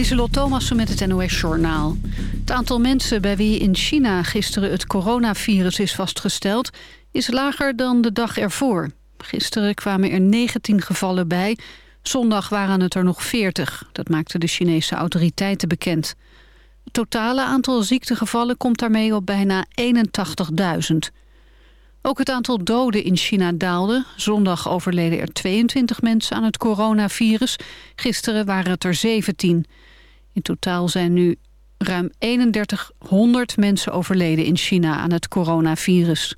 Lieselot Thomassen met het NOS-journaal. Het aantal mensen bij wie in China gisteren het coronavirus is vastgesteld... is lager dan de dag ervoor. Gisteren kwamen er 19 gevallen bij. Zondag waren het er nog 40. Dat maakten de Chinese autoriteiten bekend. Het totale aantal ziektegevallen komt daarmee op bijna 81.000. Ook het aantal doden in China daalde. Zondag overleden er 22 mensen aan het coronavirus. Gisteren waren het er 17. In totaal zijn nu ruim 3100 mensen overleden in China aan het coronavirus.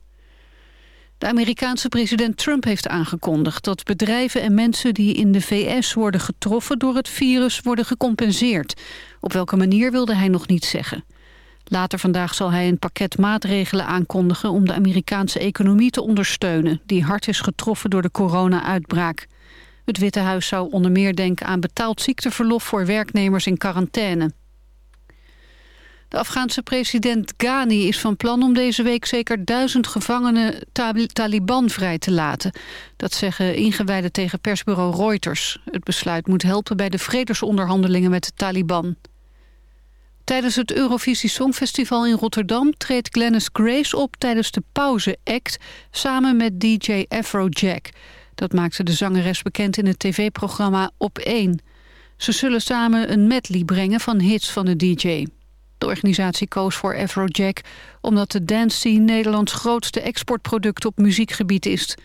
De Amerikaanse president Trump heeft aangekondigd dat bedrijven en mensen die in de VS worden getroffen door het virus worden gecompenseerd. Op welke manier wilde hij nog niet zeggen. Later vandaag zal hij een pakket maatregelen aankondigen om de Amerikaanse economie te ondersteunen, die hard is getroffen door de corona-uitbraak. Het Witte Huis zou onder meer denken aan betaald ziekteverlof voor werknemers in quarantaine. De Afghaanse president Ghani is van plan om deze week zeker duizend gevangenen Taliban vrij te laten. Dat zeggen ingewijden tegen persbureau Reuters. Het besluit moet helpen bij de vredesonderhandelingen met de Taliban. Tijdens het Eurovisie Songfestival in Rotterdam treedt Glennis Grace op tijdens de pauze-act samen met DJ Afrojack. Dat maakte de zangeres bekend in het tv-programma Op 1. Ze zullen samen een medley brengen van hits van de DJ. De organisatie koos voor Afrojack omdat de dance scene Nederlands grootste exportproduct op muziekgebied is.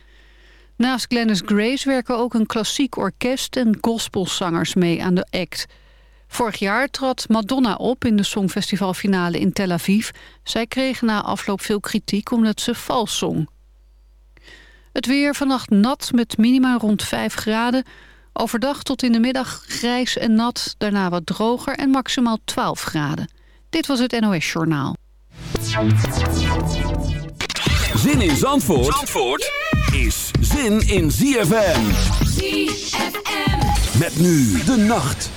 Naast Glennis Grace werken ook een klassiek orkest en gospelzangers mee aan de act. Vorig jaar trad Madonna op in de Songfestivalfinale in Tel Aviv. Zij kreeg na afloop veel kritiek omdat ze vals zong. Het weer vannacht nat met minima rond 5 graden. Overdag tot in de middag grijs en nat, daarna wat droger en maximaal 12 graden. Dit was het NOS Journaal. Zin in Zandvoort, Zandvoort is zin in ZFM. ZFM. Met nu de nacht.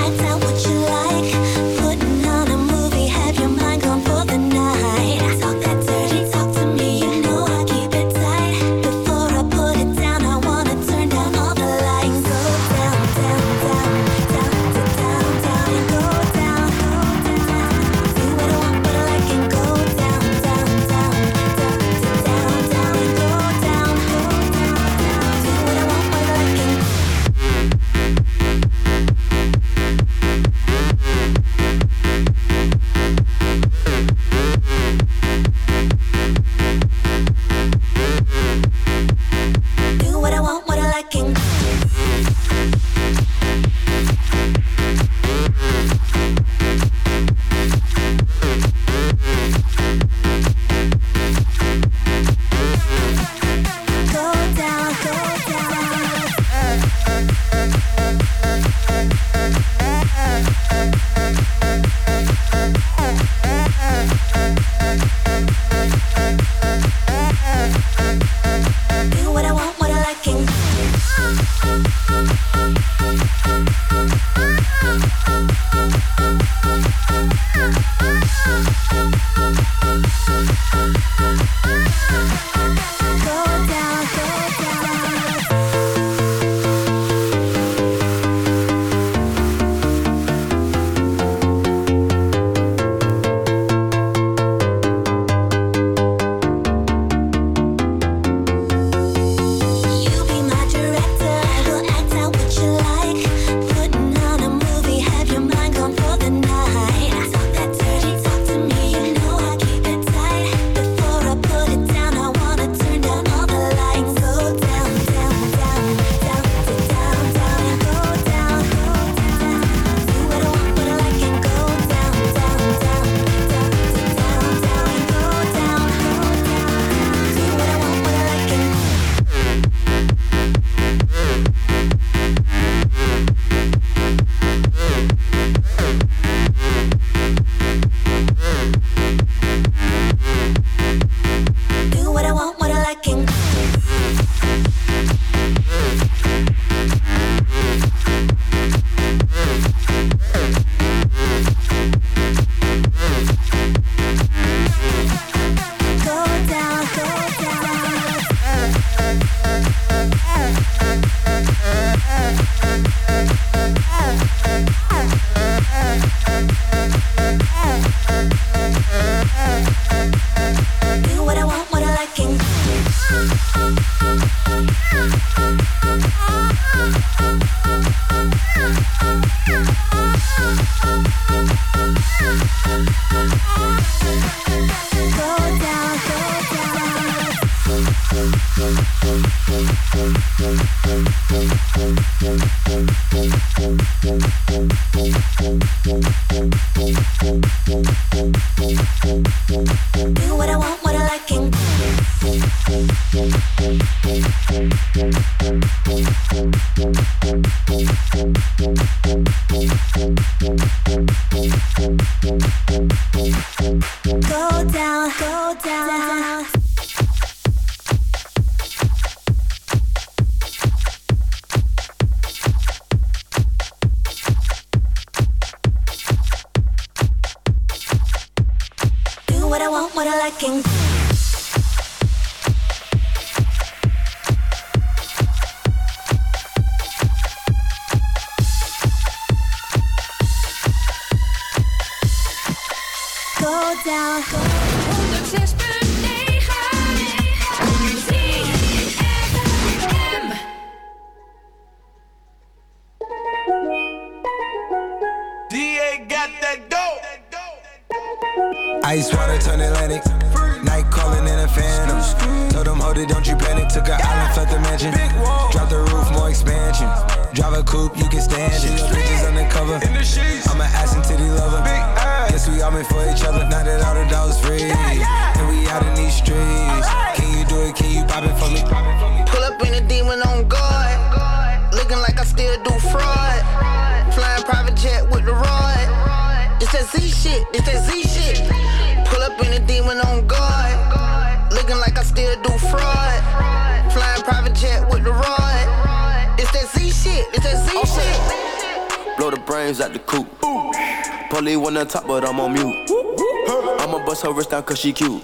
she cute.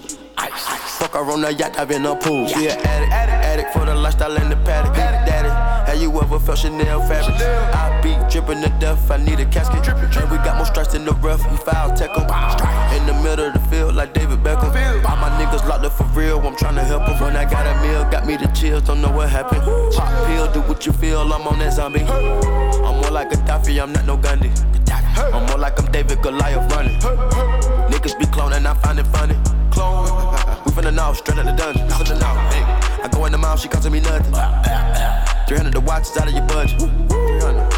Fuck her on the yacht, I've been a pool. She an addict, addict, addict for the lifestyle in the paddock. Daddy, have you ever felt Chanel fabric? I be dripping to death, I need a casket. And we got more strikes in the rough, we foul tech. In the middle of the field, like David Beckham. All my niggas locked up for real, I'm trying to help them. When I got a me the chills, don't know what happened. Pop pill, do what you feel, I'm on that zombie. I'm more like a Gaddafi, I'm not no Gandhi. I'm more like I'm David Goliath running. Niggas be cloning, I find it funny. Clone. We finna know, straight out the dungeon. I go in the mouth, she costing me nothing. 300 the watches out of your budget. 300.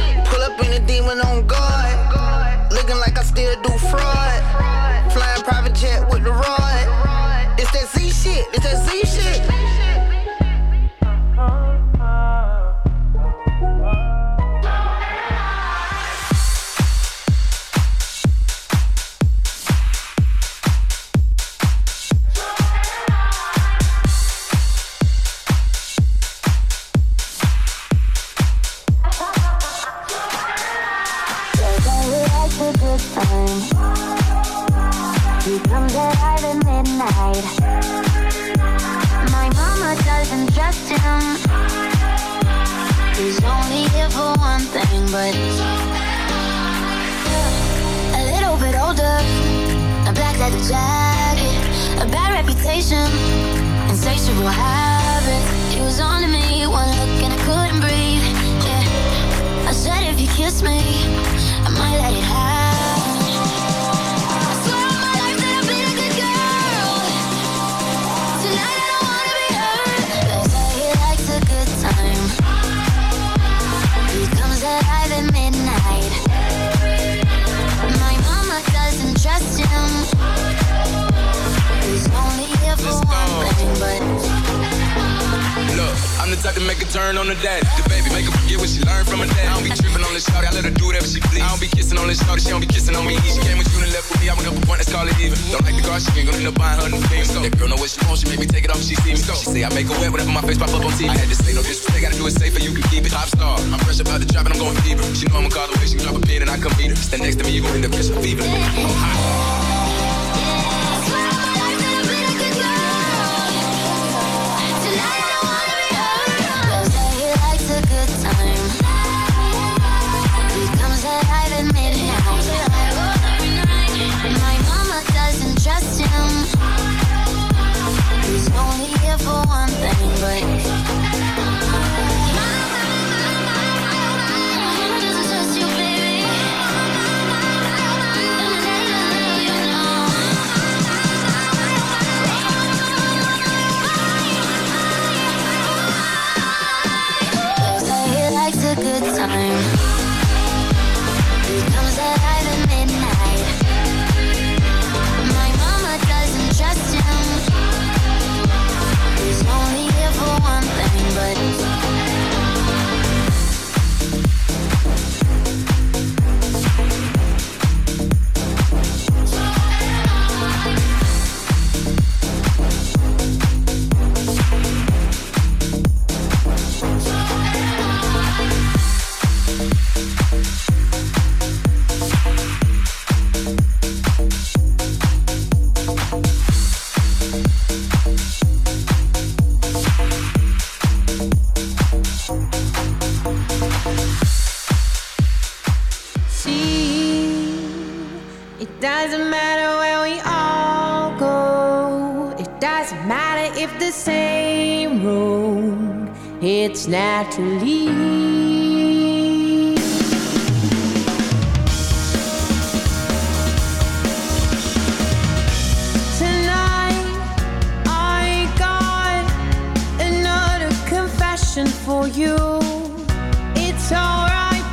Face pop up on TV. I had to say no disrespect, gotta do it safer, you can keep it. Top star, I'm fresh about the drop and I'm going fever. She know I'ma call the way she drop a pin and I come meet her. Stand next to me, you gon' end up catching fever. I'm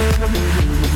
Música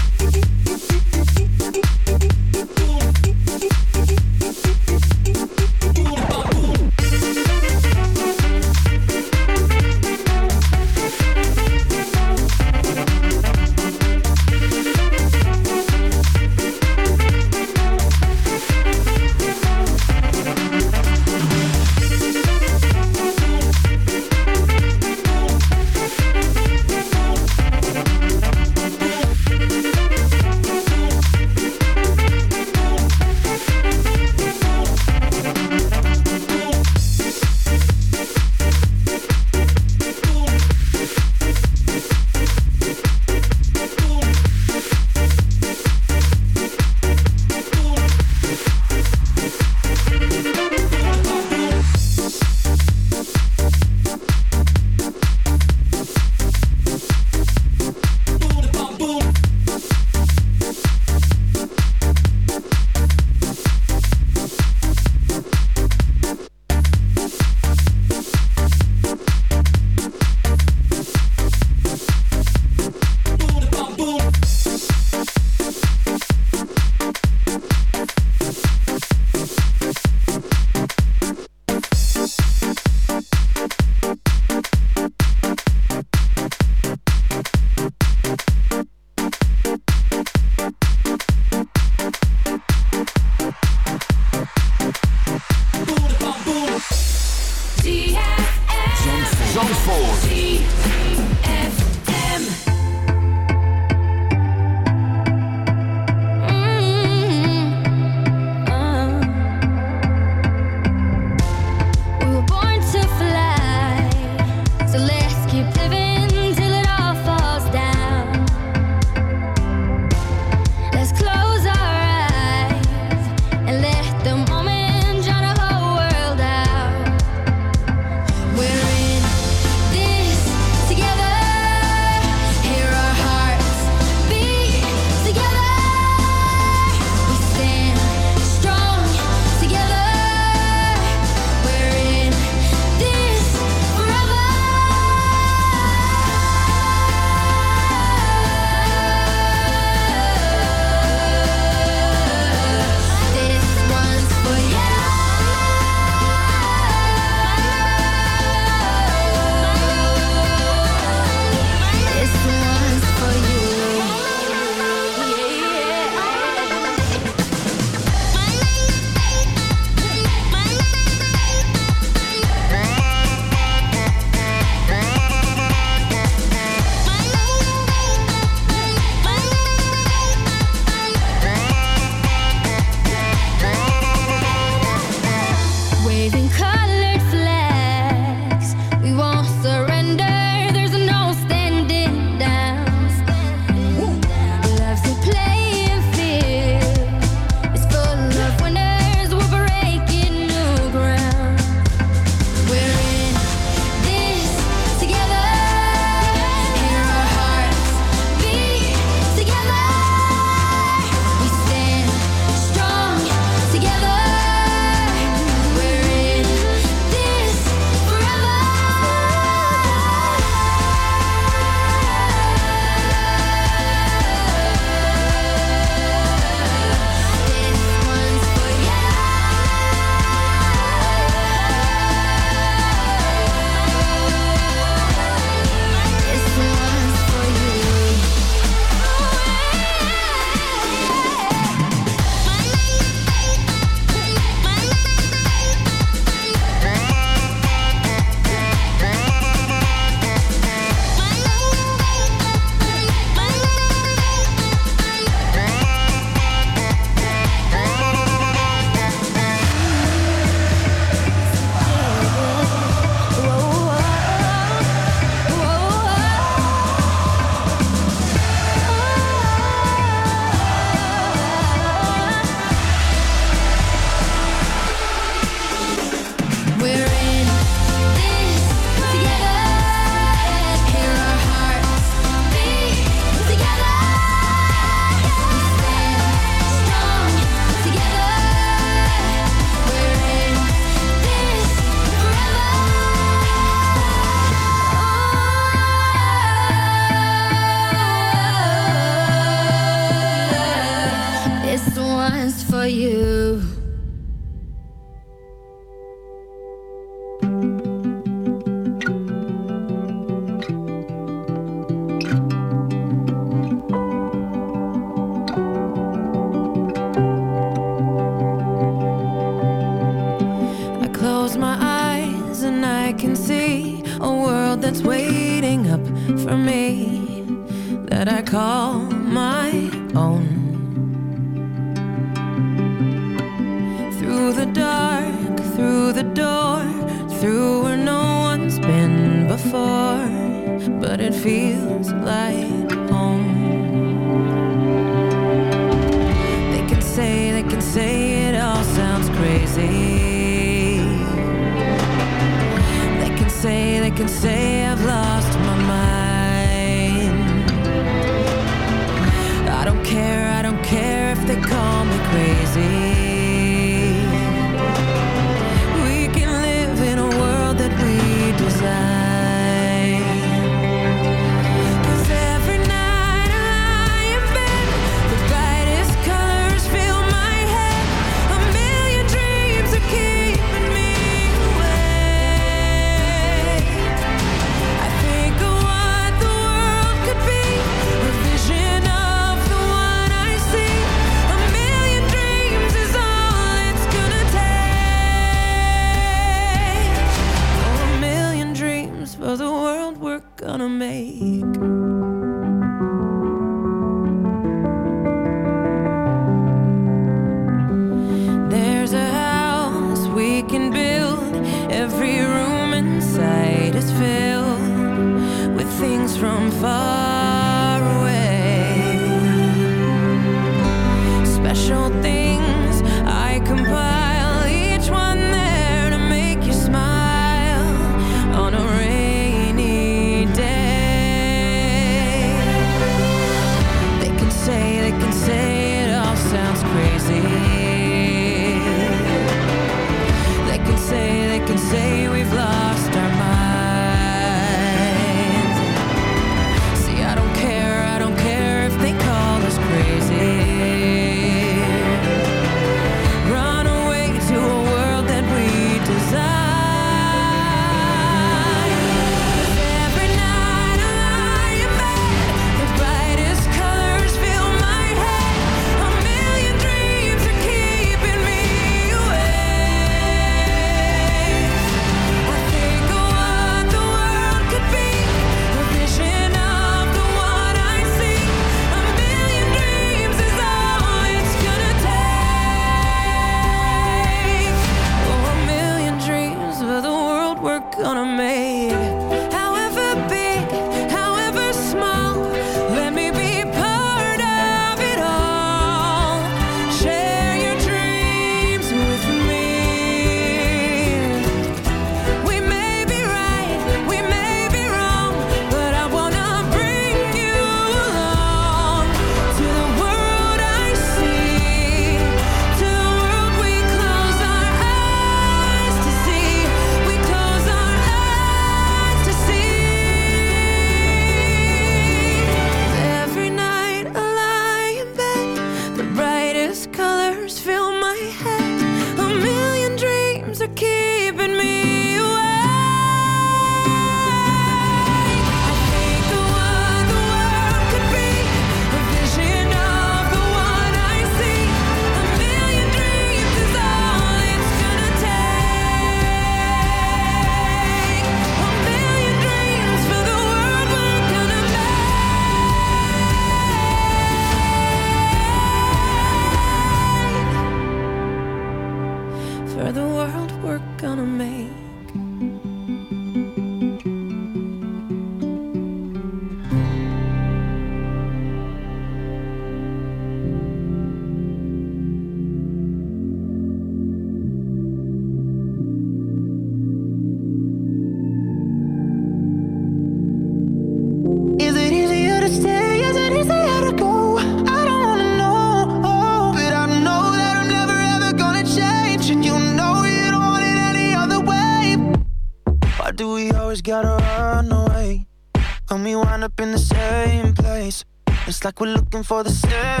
for the same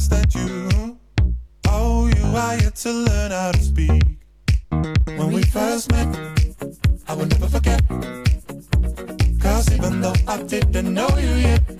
words that you Oh, you are yet to learn how to speak. When we first met I will never forget. Cause even though I didn't know you yet